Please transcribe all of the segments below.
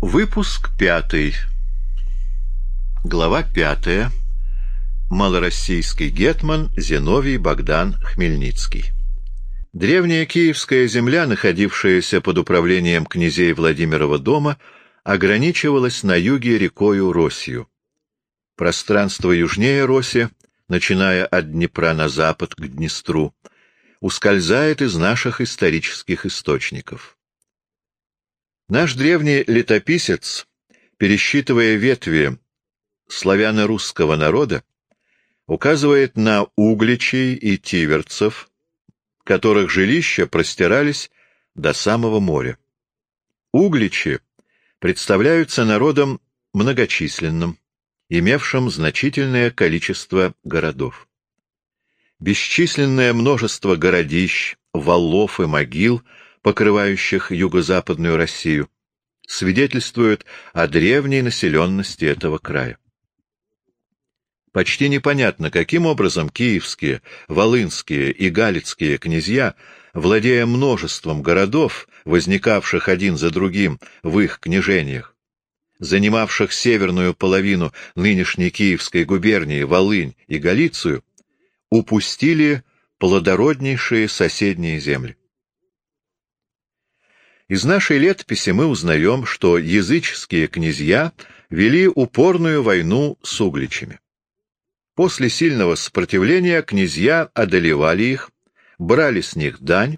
Выпуск пятый. Глава пятая. Малороссийский гетман Зиновий Богдан Хмельницкий. Древняя киевская земля, находившаяся под управлением князей Владимирова дома, ограничивалась на юге рекою Росью. Пространство южнее Роси, начиная от Днепра на запад к Днестру, ускользает из наших исторических источников. Наш древний летописец, пересчитывая ветви славяно-русского народа, указывает на угличей и тиверцев, которых жилища простирались до самого моря. Угличи представляются народом многочисленным, имевшим значительное количество городов. Бесчисленное множество городищ, валов и могил — покрывающих юго-западную Россию, свидетельствуют о древней населенности этого края. Почти непонятно, каким образом киевские, волынские и галицкие князья, владея множеством городов, возникавших один за другим в их княжениях, занимавших северную половину нынешней Киевской губернии, Волынь и Галицию, упустили плодороднейшие соседние земли. Из нашей летописи мы узнаем, что языческие князья вели упорную войну с угличами. После сильного сопротивления князья одолевали их, брали с них дань,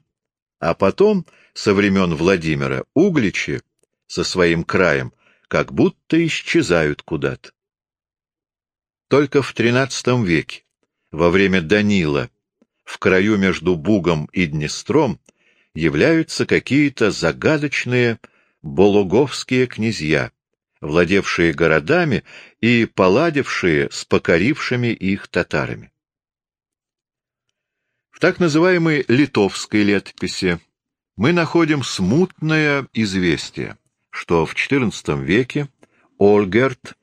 а потом, со времен Владимира, угличи со своим краем как будто исчезают куда-то. Только в XIII веке, во время Данила, в краю между Бугом и Днестром, являются какие-то загадочные бологовские князья, владевшие городами и поладившие с покорившими их татарами. В так называемой литовской летописи мы находим смутное известие, что в XIV веке Ольгерт,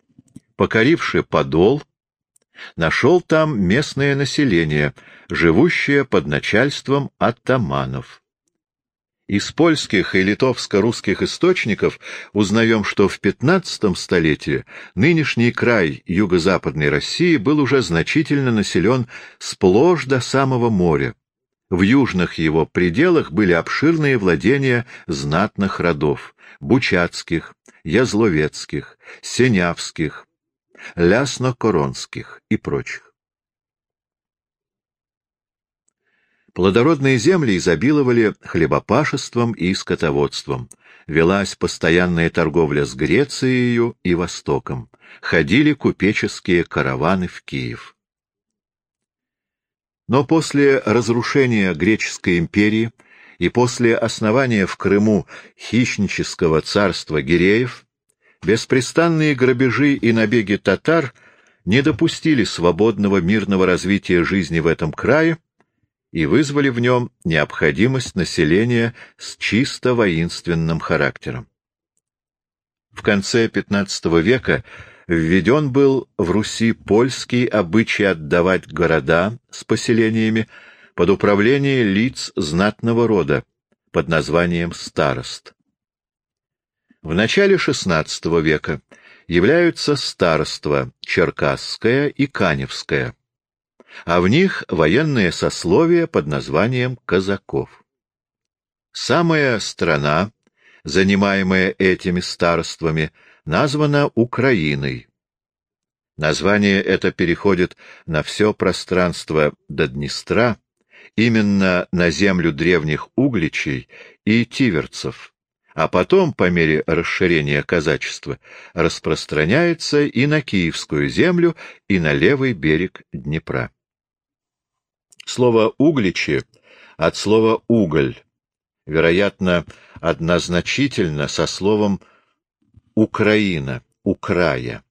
покоривший Подол, нашел там местное население, живущее под начальством атаманов. Из польских и литовско-русских источников узнаем, что в XV столетии нынешний край юго-западной России был уже значительно населен сплошь до самого моря. В южных его пределах были обширные владения знатных родов — Бучацких, Язловецких, Сенявских, Лясно-Коронских и прочих. Плодородные земли изобиловали хлебопашеством и скотоводством. Велась постоянная торговля с Грецией и Востоком. Ходили купеческие караваны в Киев. Но после разрушения Греческой империи и после основания в Крыму хищнического царства Гиреев беспрестанные грабежи и набеги татар не допустили свободного мирного развития жизни в этом крае, и вызвали в нем необходимость населения с чисто воинственным характером. В конце XV века введен был в Руси польский обычай отдавать города с поселениями под управление лиц знатного рода под названием старост. В начале XVI века являются староства Черкасское и Каневское, а в них военное сословие под названием казаков. Самая страна, занимаемая этими староствами, названа Украиной. Название это переходит на все пространство до Днестра, именно на землю древних угличей и тиверцев, а потом, по мере расширения казачества, распространяется и на Киевскую землю, и на левый берег Днепра. Слово «угличи» от слова «уголь», вероятно, однозначительно со словом «Украина», «Украя».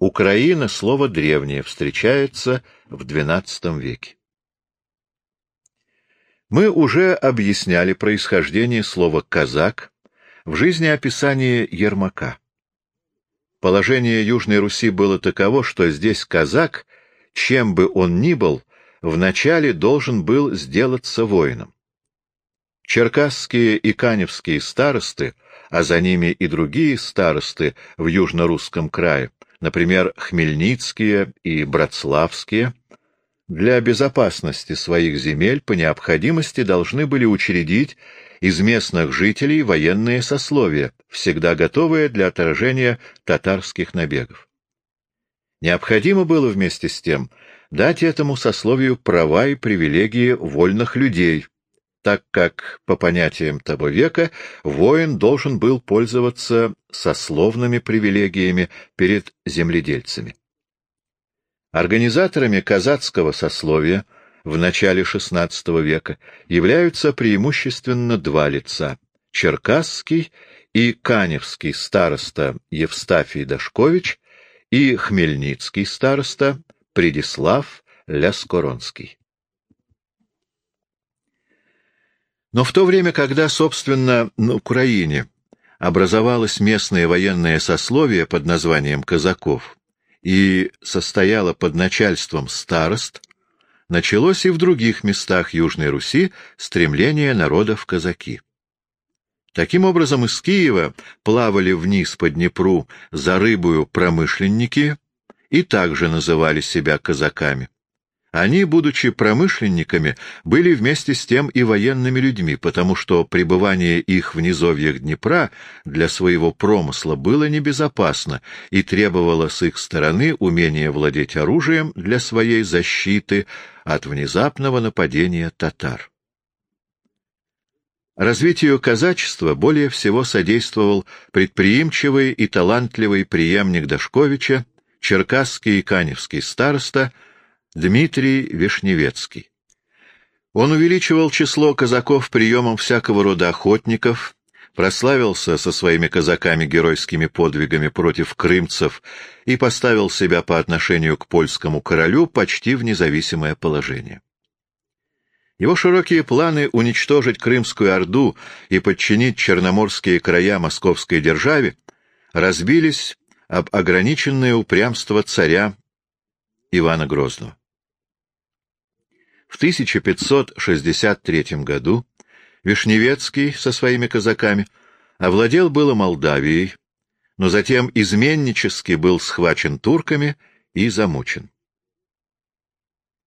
Украина — слово древнее, встречается в XII веке. Мы уже объясняли происхождение слова «казак» в жизнеописании Ермака. Положение Южной Руси было таково, что здесь казак, чем бы он ни был, вначале должен был сделаться воином. Черкасские и каневские старосты а за ними и другие старосты в южно-русском крае, например, Хмельницкие и Братславские, для безопасности своих земель по необходимости должны были учредить из местных жителей военные сословия, всегда готовые для отражения татарских набегов. Необходимо было вместе с тем дать этому сословию права и привилегии вольных людей, так как, по понятиям того века, воин должен был пользоваться сословными привилегиями перед земледельцами. Организаторами казацкого сословия в начале XVI века являются преимущественно два лица — Черкасский и Каневский староста Евстафий Дашкович и Хмельницкий староста Предислав Ляскоронский. Но в то время, когда, собственно, на Украине образовалось местное военное сословие под названием казаков и состояло под начальством старост, началось и в других местах Южной Руси стремление народа в казаки. Таким образом, из Киева плавали вниз по Днепру за рыбою промышленники и также называли себя казаками. Они, будучи промышленниками, были вместе с тем и военными людьми, потому что пребывание их в низовьях Днепра для своего промысла было небезопасно и требовало с их стороны умения владеть оружием для своей защиты от внезапного нападения татар. Развитию казачества более всего содействовал предприимчивый и талантливый преемник Дашковича, черкасский и каневский староста — Дмитрий Вишневецкий. Он увеличивал число казаков приемом всякого рода охотников, прославился со своими казаками геройскими подвигами против крымцев и поставил себя по отношению к польскому королю почти в независимое положение. Его широкие планы уничтожить Крымскую Орду и подчинить черноморские края московской державе разбились об ограниченное упрямство царя Ивана Грозного. В 1563 году Вишневецкий со своими казаками овладел было Молдавией, но затем изменнически был схвачен турками и замучен.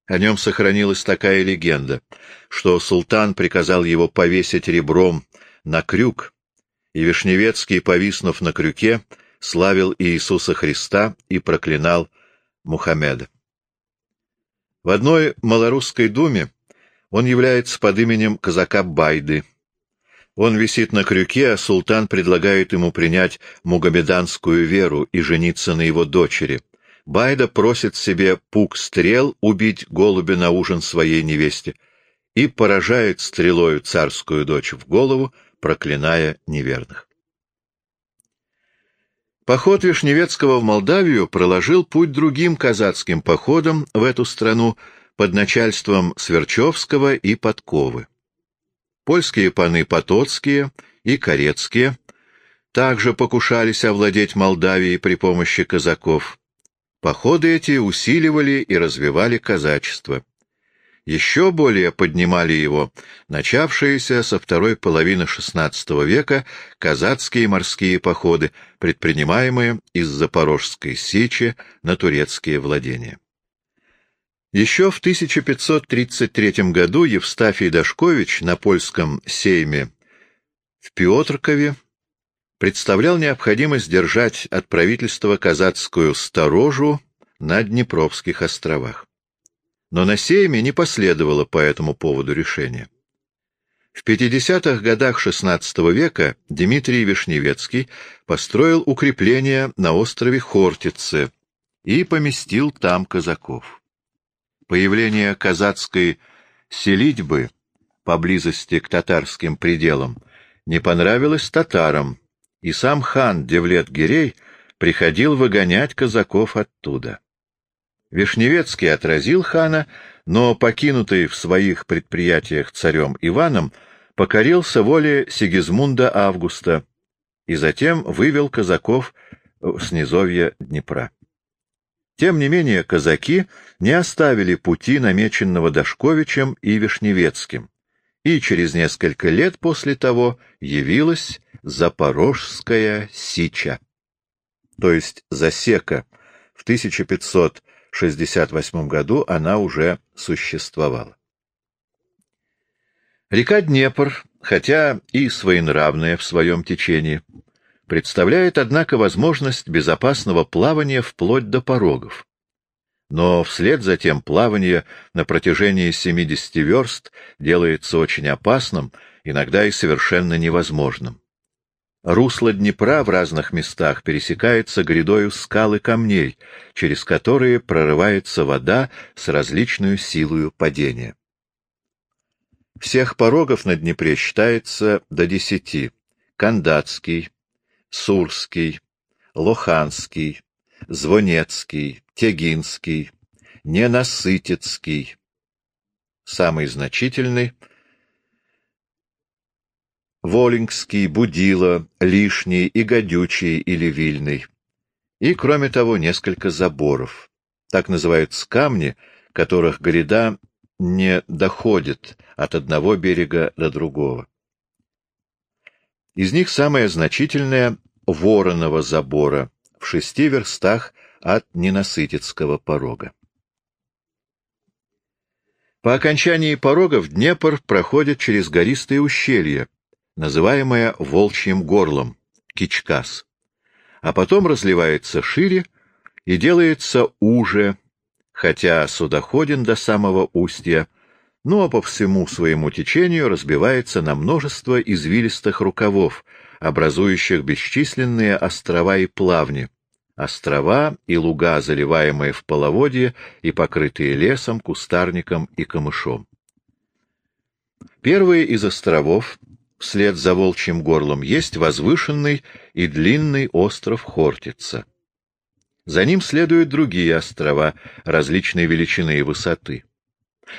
О нем сохранилась такая легенда, что султан приказал его повесить ребром на крюк, и Вишневецкий, повиснув на крюке, славил Иисуса Христа и проклинал Мухаммеда. В одной малорусской думе он является под именем казака Байды. Он висит на крюке, а султан предлагает ему принять мугамеданскую веру и жениться на его дочери. Байда просит себе пук стрел убить голубя на ужин своей невесте и поражает стрелою царскую дочь в голову, проклиная неверных. Поход Вишневецкого в Молдавию проложил путь другим казацким походам в эту страну под начальством Сверчевского и Подковы. Польские паны Потоцкие и Корецкие также покушались овладеть Молдавией при помощи казаков. Походы эти усиливали и развивали казачество еще более поднимали его начавшиеся со второй половины XVI века казацкие морские походы, предпринимаемые из Запорожской сечи на турецкие владения. Еще в 1533 году Евстафий Дашкович на польском сейме в Петркове представлял необходимость держать от правительства казацкую сторожу на Днепровских островах но на сейме не последовало по этому поводу решения. В 50-х годах XVI века Дмитрий Вишневецкий построил укрепление на острове Хортице и поместил там казаков. Появление казацкой селитьбы поблизости к татарским пределам не понравилось татарам, и сам хан Девлет-Гирей приходил выгонять казаков оттуда. Вишневецкий отразил хана, но, покинутый в своих предприятиях царем Иваном, покорился воле Сигизмунда Августа и затем вывел казаков с низовья Днепра. Тем не менее, казаки не оставили пути, намеченного Дашковичем и Вишневецким, и через несколько лет после того явилась Запорожская Сича, то есть засека. В 1568 году она уже существовала. Река Днепр, хотя и своенравная в своем течении, представляет, однако, возможность безопасного плавания вплоть до порогов. Но вслед за тем плавание на протяжении 70 верст делается очень опасным, иногда и совершенно невозможным. Русло Днепра в разных местах пересекается грядою скал и камней, через которые прорывается вода с различной силою падения. Всех порогов на Днепре считается до десяти. Кандатский, Сурский, Лоханский, Звонецкий, Тегинский, Ненасытецкий. Самый значительный — Волингский, Будила, Лишний и Гадючий или Вильный. И, кроме того, несколько заборов. Так называются камни, которых гряда не доходит от одного берега до другого. Из них самое значительное — Воронова забора в шести верстах от Ненасытицкого порога. По окончании порогов Днепр проходит через гористые ущелья, называемое Волчьим горлом, Кичкас, а потом разливается шире и делается уже, хотя судоходен до самого устья, но по всему своему течению разбивается на множество извилистых рукавов, образующих бесчисленные острова и плавни, острова и луга, заливаемые в половодье и покрытые лесом, кустарником и камышом. Первый из островов, вслед за волчьим горлом, есть возвышенный и длинный остров Хортица. За ним следуют другие острова различной величины и высоты.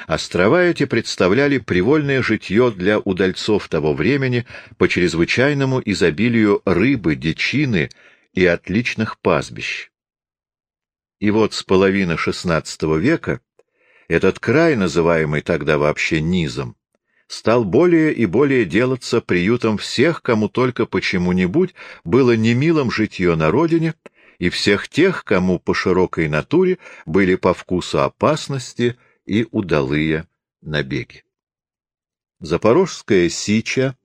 Острова эти представляли привольное житье для удальцов того времени по чрезвычайному изобилию рыбы, дичины и отличных пастбищ. И вот с половины XVI века этот край, называемый тогда вообще низом, стал более и более делаться приютом всех, кому только почему-нибудь было немилым житье на родине, и всех тех, кому по широкой натуре были по вкусу опасности и удалые набеги. Запорожская сича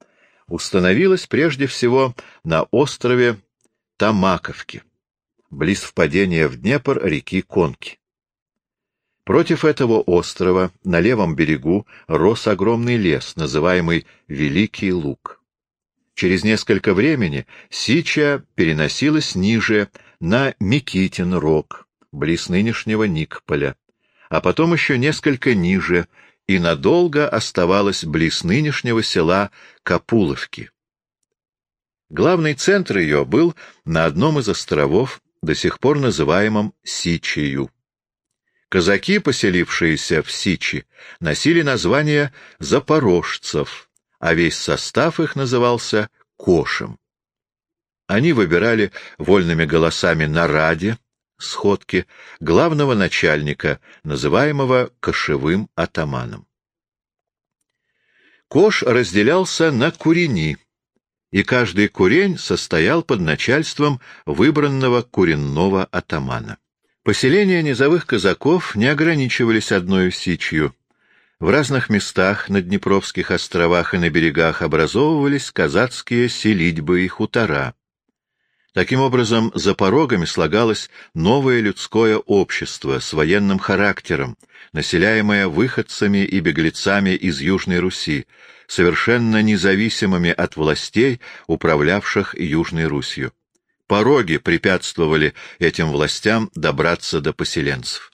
установилась прежде всего на острове Тамаковки, близ впадения в Днепр реки Конки. Против этого острова на левом берегу рос огромный лес, называемый Великий Луг. Через несколько времени Сича переносилась ниже, на Микитин рог, близ нынешнего Никполя, а потом еще несколько ниже, и надолго оставалась близ нынешнего села Капуловки. Главный центр ее был на одном из островов, до сих пор называемом Сичию. Казаки, поселившиеся в Сичи, носили название запорожцев, а весь состав их назывался Кошем. Они выбирали вольными голосами на раде, сходки, главного начальника, называемого кошевым атаманом. Кош разделялся на курени — и каждый курень состоял под начальством выбранного куренного атамана. Поселения низовых казаков не ограничивались одной сичью. В разных местах на Днепровских островах и на берегах образовывались казацкие селитьбы и хутора. Таким образом, за порогами слагалось новое людское общество с военным характером, населяемое выходцами и беглецами из Южной Руси, совершенно независимыми от властей, управлявших Южной Русью. Пороги препятствовали этим властям добраться до поселенцев.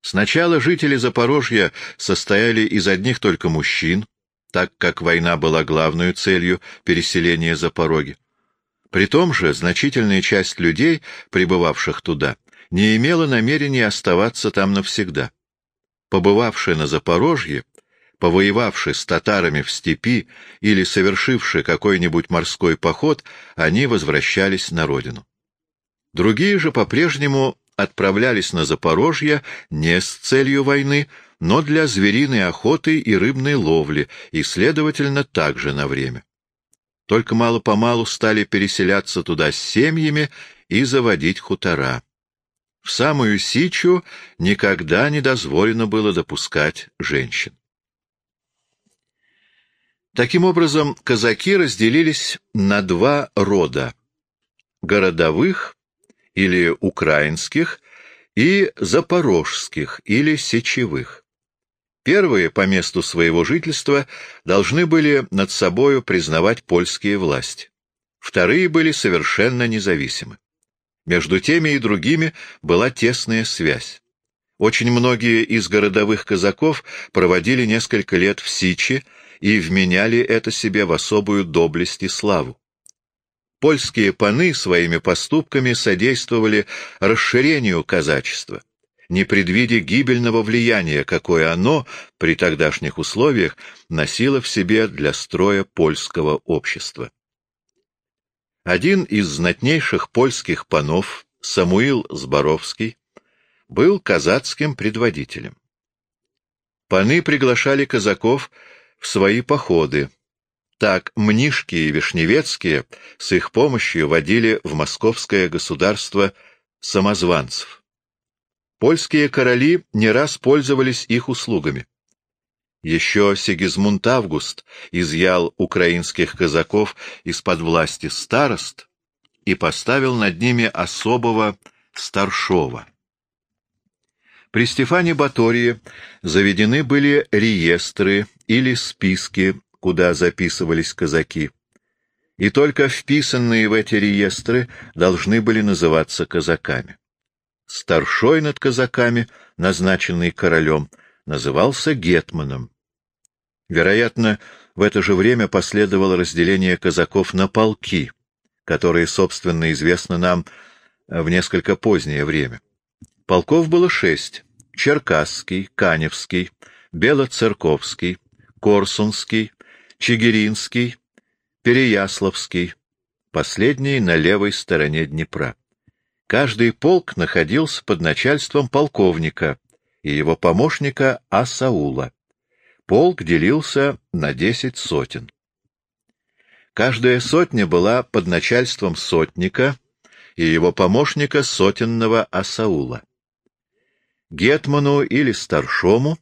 Сначала жители Запорожья состояли из одних только мужчин, так как война была главной целью переселения Запороги. При том же значительная часть людей, прибывавших туда, не имела намерения оставаться там навсегда. Побывавшие на Запорожье, повоевавшие с татарами в степи или совершившие какой-нибудь морской поход, они возвращались на родину. Другие же по-прежнему отправлялись на Запорожье не с целью войны, но для звериной охоты и рыбной ловли, и, следовательно, также на время. Только мало-помалу стали переселяться туда с семьями и заводить хутора. В самую Сичу никогда не дозволено было допускать женщин. Таким образом, казаки разделились на два рода — городовых или украинских и запорожских или сечевых. Первые по месту своего жительства должны были над собою признавать польские власти. Вторые были совершенно независимы. Между теми и другими была тесная связь. Очень многие из городовых казаков проводили несколько лет в Сичи и вменяли это себе в особую доблесть и славу. Польские паны своими поступками содействовали расширению казачества, не предвидя гибельного влияния, какое оно при тогдашних условиях носило в себе для строя польского общества. Один из знатнейших польских панов, Самуил Зборовский, был казацким предводителем. Паны приглашали казаков в свои походы. Так Мнишки и Вишневецкие с их помощью водили в московское государство самозванцев. Польские короли не раз пользовались их услугами. Еще Сигизмунд Август изъял украинских казаков из-под власти старост и поставил над ними особого старшова. При Стефане Батории заведены были реестры или списки, куда записывались казаки, и только вписанные в эти реестры должны были называться казаками. Старшой над казаками, назначенный королем, назывался гетманом. Вероятно, в это же время последовало разделение казаков на полки, которые, собственно, известно нам в несколько позднее время. Полков было шесть — Черкасский, Каневский, Белоцерковский, Корсунский, Чигиринский, Переяславский, последний на левой стороне Днепра. Каждый полк находился под начальством полковника и его помощника Асаула. Полк делился на десять сотен. Каждая сотня была под начальством сотника и его помощника сотенного Асаула. Гетману или старшому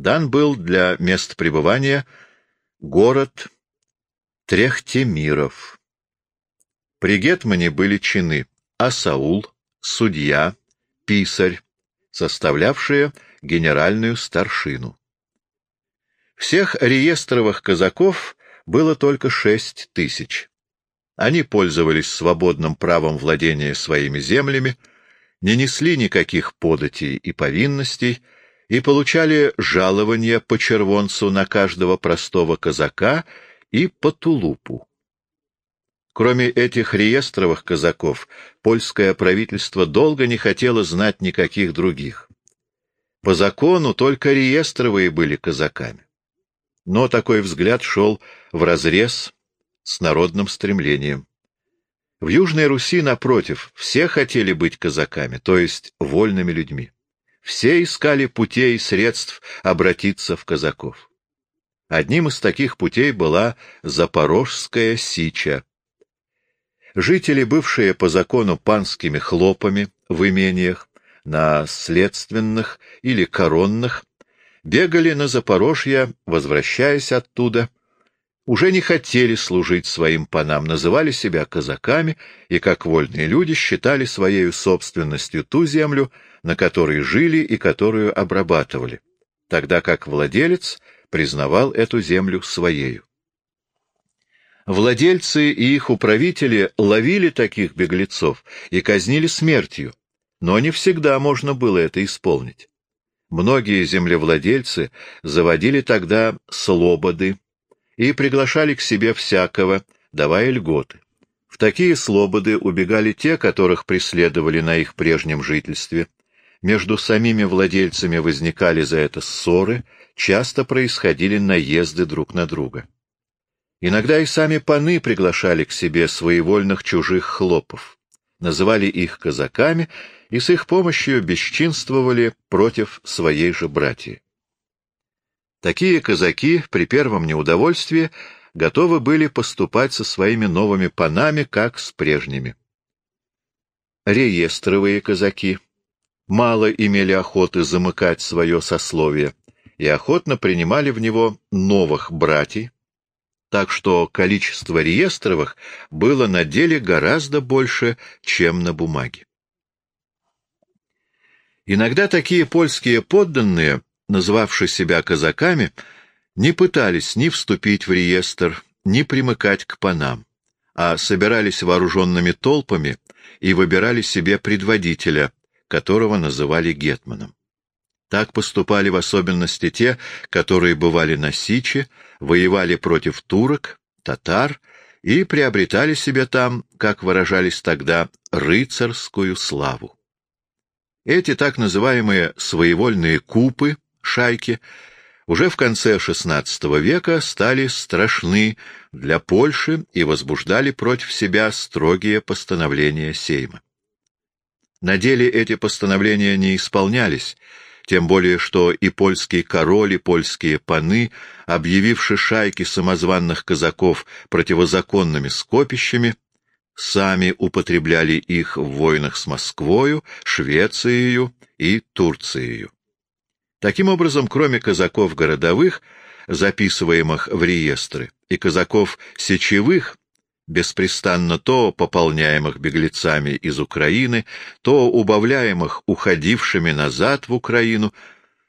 дан был для мест пребывания город Трехтемиров. При Гетмане были чины Асаул, судья, писарь, составлявшие генеральную старшину. Всех реестровых казаков было только шесть тысяч. Они пользовались свободным правом владения своими землями, не несли никаких податей и повинностей и получали жалования по червонцу на каждого простого казака и по тулупу. Кроме этих реестровых казаков, польское правительство долго не хотело знать никаких других. По закону только реестровые были казаками. Но такой взгляд шел вразрез с народным стремлением. В Южной Руси, напротив, все хотели быть казаками, то есть вольными людьми. Все искали путей и средств обратиться в казаков. Одним из таких путей была Запорожская Сича, Жители, бывшие по закону панскими хлопами в имениях, на следственных или коронных, бегали на Запорожье, возвращаясь оттуда, уже не хотели служить своим панам, называли себя казаками и, как вольные люди, считали своей собственностью ту землю, на которой жили и которую обрабатывали, тогда как владелец признавал эту землю своею. Владельцы и их управители ловили таких беглецов и казнили смертью, но не всегда можно было это исполнить. Многие землевладельцы заводили тогда слободы и приглашали к себе всякого, давая льготы. В такие слободы убегали те, которых преследовали на их прежнем жительстве. Между самими владельцами возникали за это ссоры, часто происходили наезды друг на друга. Иногда и сами паны приглашали к себе своевольных чужих хлопов, называли их казаками и с их помощью бесчинствовали против своей же братьи. Такие казаки при первом неудовольствии готовы были поступать со своими новыми панами, как с прежними. Реестровые казаки мало имели охоты замыкать свое сословие и охотно принимали в него новых братьев, так что количество реестровых было на деле гораздо больше, чем на бумаге. Иногда такие польские подданные, называвшие себя казаками, не пытались ни вступить в реестр, ни примыкать к панам, а собирались вооруженными толпами и выбирали себе предводителя, которого называли гетманом. Так поступали в особенности те, которые бывали на Сиче, воевали против турок, татар и приобретали себе там, как выражались тогда, рыцарскую славу. Эти так называемые своевольные купы, шайки, уже в конце XVI века стали страшны для Польши и возбуждали против себя строгие постановления Сейма. На деле эти постановления не исполнялись, тем более что и польский король, и польские паны, объявивши шайки самозванных казаков противозаконными скопищами, сами употребляли их в войнах с Москвою, Швецией и Турцией. Таким образом, кроме казаков городовых, записываемых в реестры, и казаков сечевых, беспрестанно то пополняемых беглецами из Украины, то убавляемых уходившими назад в Украину,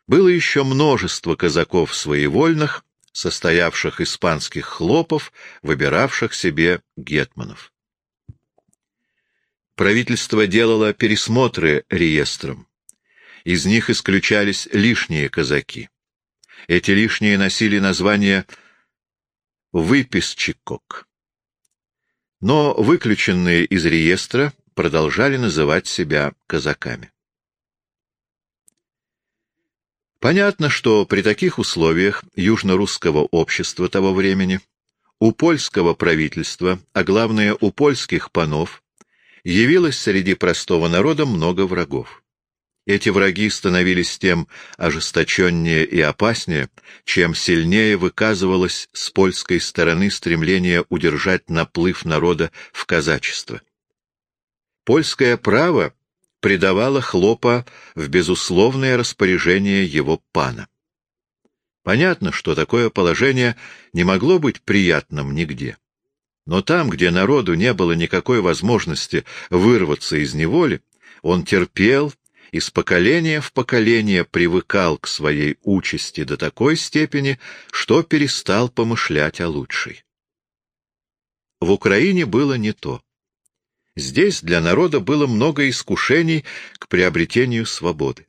было еще множество казаков своевольных, состоявших испанских хлопов, выбиравших себе гетманов. Правительство делало пересмотры реестрам. Из них исключались лишние казаки. Эти лишние носили название «выписчикок» но выключенные из реестра продолжали называть себя казаками. Понятно, что при таких условиях южно-русского общества того времени у польского правительства, а главное у польских панов, явилось среди простого народа много врагов. Эти враги становились тем ожесточеннее и опаснее, чем сильнее выказывалось с польской стороны стремление удержать наплыв народа в казачество. Польское право придавало хлопа в безусловное распоряжение его пана. Понятно, что такое положение не могло быть приятным нигде. Но там, где народу не было никакой возможности вырваться из неволи, он терпел из поколения в поколение привыкал к своей участи до такой степени, что перестал помышлять о лучшей. В Украине было не то. Здесь для народа было много искушений к приобретению свободы.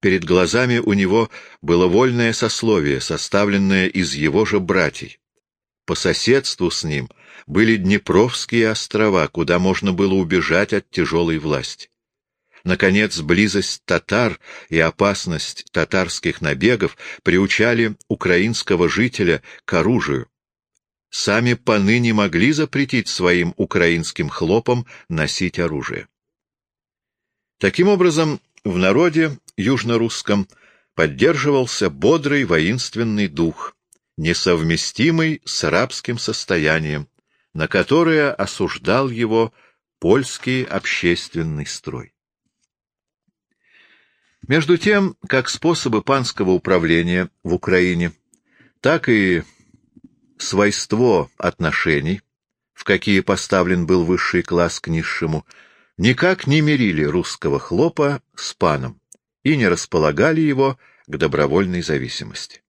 Перед глазами у него было вольное сословие, составленное из его же братьев. По соседству с ним были Днепровские острова, куда можно было убежать от тяжелой власти. Наконец, близость татар и опасность татарских набегов приучали украинского жителя к оружию. Сами паны не могли запретить своим украинским хлопам носить оружие. Таким образом, в народе южно-русском поддерживался бодрый воинственный дух, несовместимый с рабским состоянием, на которое осуждал его польский общественный строй. Между тем, как способы панского управления в Украине, так и свойство отношений, в какие поставлен был высший класс к низшему, никак не мирили русского хлопа с паном и не располагали его к добровольной зависимости.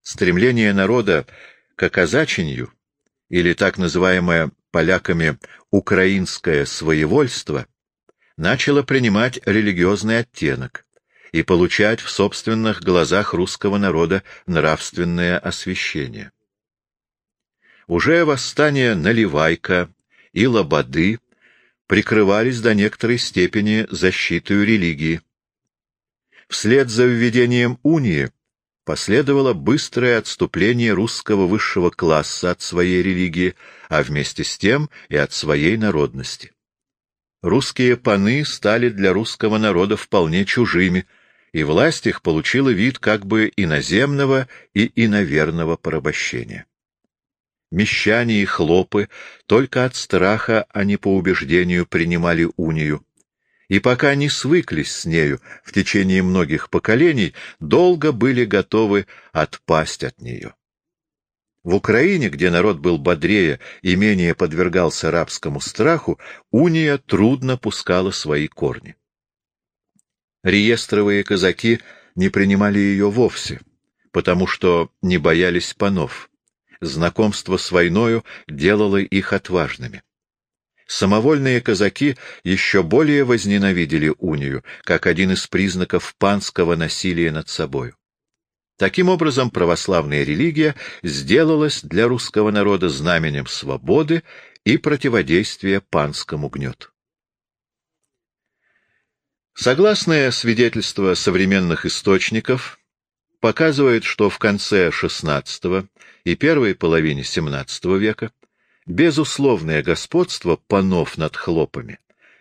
Стремление народа к оказачению, или так называемое поляками «украинское своевольство», начало принимать религиозный оттенок и получать в собственных глазах русского народа нравственное освящение. Уже восстания Наливайка и Лободы прикрывались до некоторой степени защитой религии. Вслед за введением унии последовало быстрое отступление русского высшего класса от своей религии, а вместе с тем и от своей народности. Русские паны стали для русского народа вполне чужими, и власть их получила вид как бы иноземного и иноверного порабощения. Мещане и хлопы только от страха, а не по убеждению принимали унию, и пока не свыклись с нею в течение многих поколений, долго были готовы отпасть от нее. В Украине, где народ был бодрее и менее подвергался рабскому страху, уния трудно пускала свои корни. Реестровые казаки не принимали ее вовсе, потому что не боялись панов. Знакомство с войною делало их отважными. Самовольные казаки еще более возненавидели унию, как один из признаков панского насилия над собою. Таким образом, православная религия сделалась для русского народа знаменем свободы и противодействия панскому гнету. Согласное свидетельство современных источников показывает, что в конце XVI и первой половине XVII века безусловное господство панов над хлопами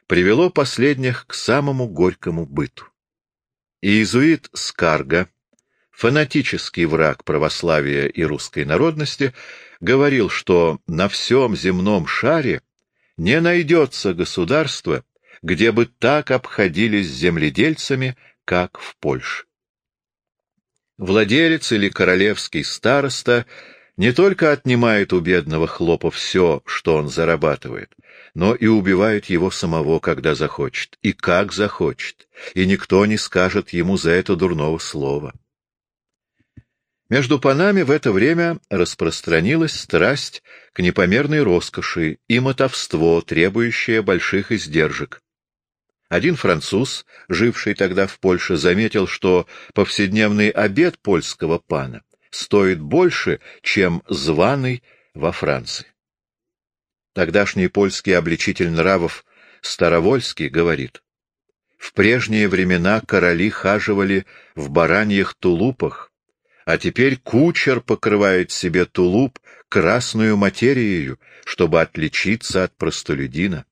привело последних к самому горькому быту. Иезуит Скарга фанатический враг православия и русской народности, говорил, что на всем земном шаре не найдется государства, где бы так обходились с земледельцами, как в Польше. Владелец или королевский староста не только отнимает у бедного хлопа все, что он зарабатывает, но и убивает его самого, когда захочет, и как захочет, и никто не скажет ему за это дурного слова. Между панами в это время распространилась страсть к непомерной роскоши и мотовство, требующее больших издержек. Один француз, живший тогда в Польше, заметил, что повседневный обед польского пана стоит больше, чем званый во Франции. Тогдашний польский обличитель нравов Старовольский говорит, «В прежние времена короли хаживали в бараньих тулупах, а теперь кучер покрывает себе тулуп красную материей, чтобы отличиться от простолюдина.